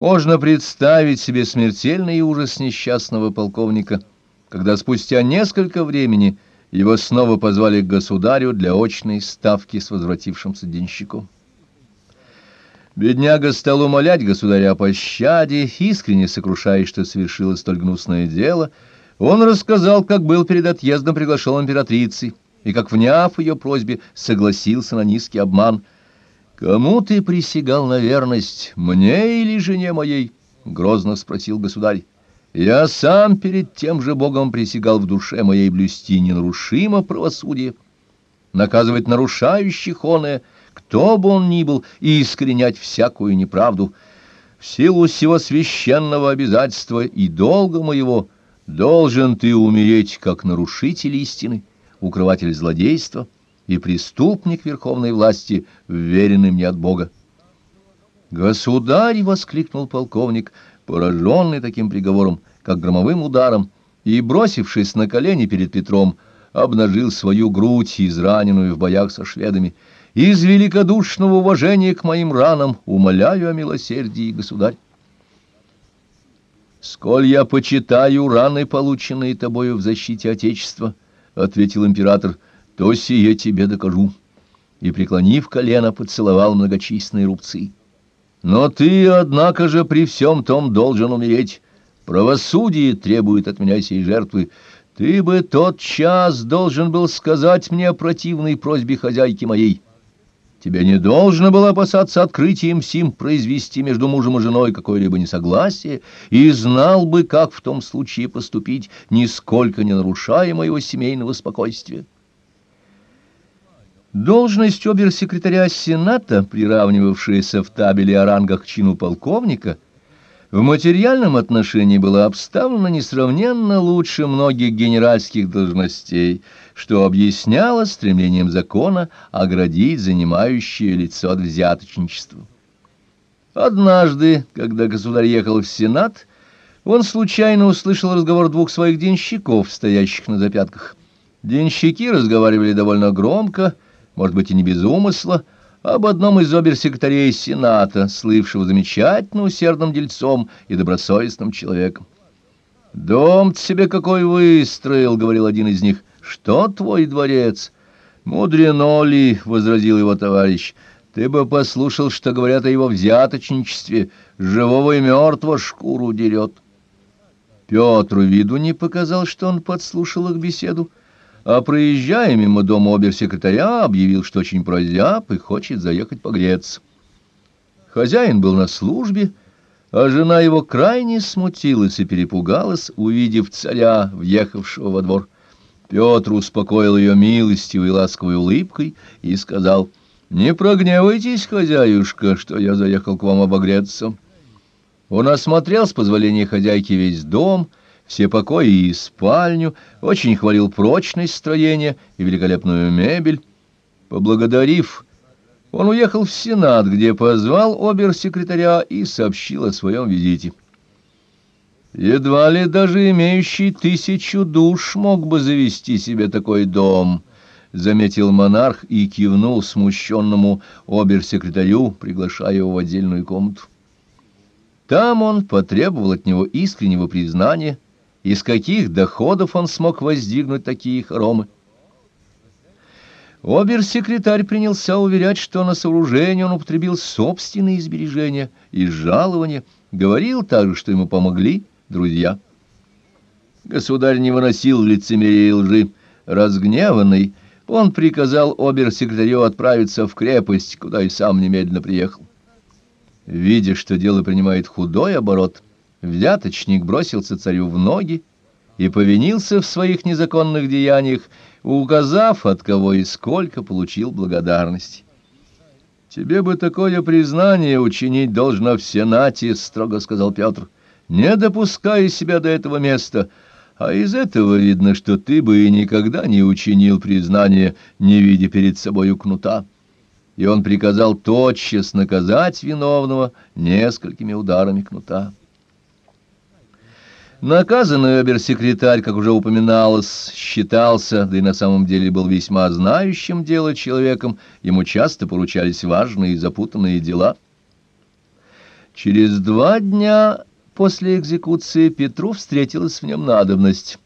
Можно представить себе смертельный ужас несчастного полковника, когда спустя несколько времени его снова позвали к государю для очной ставки с возвратившимся денщиком. Бедняга стал умолять государя о пощаде, искренне сокрушаясь, что совершило столь гнусное дело. Он рассказал, как был перед отъездом приглашен императрицей, и как, вняв ее просьбе, согласился на низкий обман — «Кому ты присягал на верность, мне или жене моей?» — грозно спросил государь. «Я сам перед тем же Богом присягал в душе моей блюсти ненарушимо правосудие, наказывать нарушающих оное, кто бы он ни был, и искоренять всякую неправду. В силу всего священного обязательства и долга моего должен ты умереть, как нарушитель истины, укрыватель злодейства» и преступник верховной власти, вверенный мне от Бога. «Государь!» — воскликнул полковник, пораженный таким приговором, как громовым ударом, и, бросившись на колени перед Петром, обнажил свою грудь, израненную в боях со шведами. «Из великодушного уважения к моим ранам умоляю о милосердии, государь!» «Сколь я почитаю раны, полученные тобою в защите Отечества», — ответил император, — то сие тебе докажу». И, преклонив колено, поцеловал многочисленные рубцы. «Но ты, однако же, при всем том должен умереть. Правосудие требует от меня сей жертвы. Ты бы тот час должен был сказать мне о противной просьбе хозяйки моей». Тебе не должно было опасаться открытием сим произвести между мужем и женой какое-либо несогласие, и знал бы, как в том случае поступить, нисколько не нарушая моего семейного спокойствия. Должность обер-секретаря Сената, приравнивавшаяся в табеле о рангах чину полковника, в материальном отношении была обставлена несравненно лучше многих генеральских должностей, что объясняло стремлением закона оградить занимающее лицо от взяточничества. Однажды, когда государь ехал в Сенат, он случайно услышал разговор двух своих денщиков, стоящих на запятках. Денщики разговаривали довольно громко, может быть, и не без умысла, об одном из обер-секретарей Сената, слывшего замечательно усердным дельцом и добросовестным человеком. «Дом себе какой выстроил», — говорил один из них. «Что твой дворец?» «Мудрено ли», — возразил его товарищ, — «ты бы послушал, что говорят о его взяточничестве, живого и мертвого шкуру дерет». Петру виду не показал, что он подслушал их беседу, а проезжая мимо дома обер-секретаря, объявил, что очень прозяб и хочет заехать погреться. Хозяин был на службе, а жена его крайне смутилась и перепугалась, увидев царя, въехавшего во двор. Петр успокоил ее милостивой и ласковой улыбкой и сказал, «Не прогневайтесь, хозяюшка, что я заехал к вам обогреться». Он осмотрел с позволения хозяйки весь дом, все покои и спальню, очень хвалил прочность строения и великолепную мебель. Поблагодарив, он уехал в Сенат, где позвал обер-секретаря и сообщил о своем визите. Едва ли даже имеющий тысячу душ мог бы завести себе такой дом, — заметил монарх и кивнул смущенному обер-секретарю, приглашая его в отдельную комнату. Там он потребовал от него искреннего признания — из каких доходов он смог воздвигнуть такие хоромы. Обер-секретарь принялся уверять, что на сооружение он употребил собственные сбережения и жалования, говорил также, что ему помогли друзья. Государь не выносил лицемерия и лжи. Разгневанный, он приказал обер-секретарю отправиться в крепость, куда и сам немедленно приехал. Видя, что дело принимает худой оборот, Взяточник бросился царю в ноги и повинился в своих незаконных деяниях, указав, от кого и сколько получил благодарности. «Тебе бы такое признание учинить должно в Сенате», — строго сказал Петр, — «не допуская себя до этого места». А из этого видно, что ты бы и никогда не учинил признание, не видя перед собою кнута. И он приказал тотчас наказать виновного несколькими ударами кнута. Наказанный обер-секретарь, как уже упоминалось, считался, да и на самом деле был весьма знающим дело человеком, ему часто поручались важные и запутанные дела. Через два дня после экзекуции Петру встретилась в нем надобность.